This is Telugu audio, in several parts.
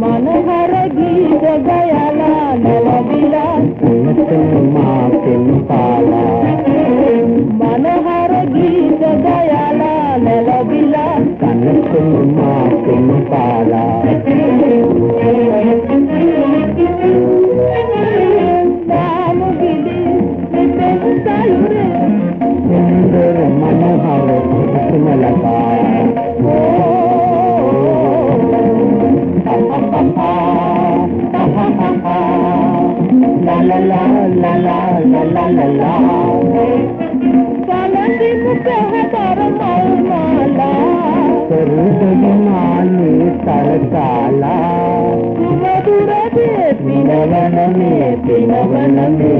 మనహర గీత గయల నెలవిల మా పెంపాల కనసు మా పెంపాల దాముగిలి పెంచాలురే సుందర మనోహర Kusumalatha la la la la la la la la la తళతాళ మధురదే తినవనమే తినవనమే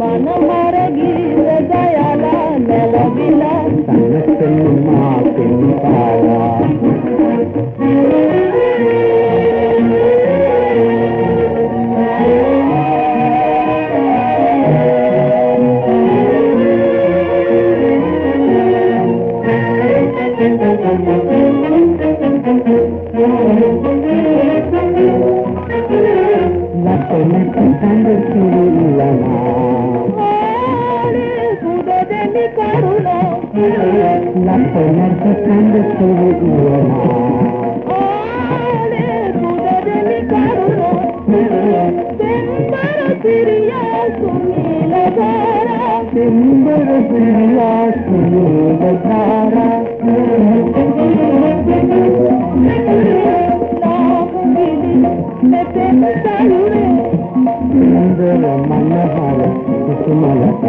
మన మరగి హృదయాల నెలవిలా తనకు తనకుదదని కరుణ తనకు తనకు ಸಿರಿಯಾ ಸುನೀಲ ಸಿಂಬರ ಸಿರಿಯಾ ಸುನೀಲ మన్నహార కుసుమలత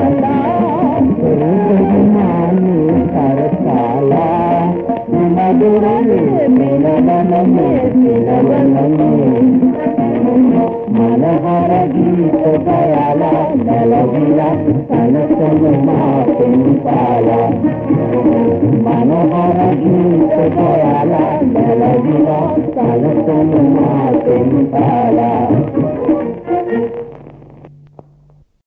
Thank you. మనహర గీత దయాల నలవిల కనసము మా పెంపాల మనహర గీత దయాల నలవిల కనసము మా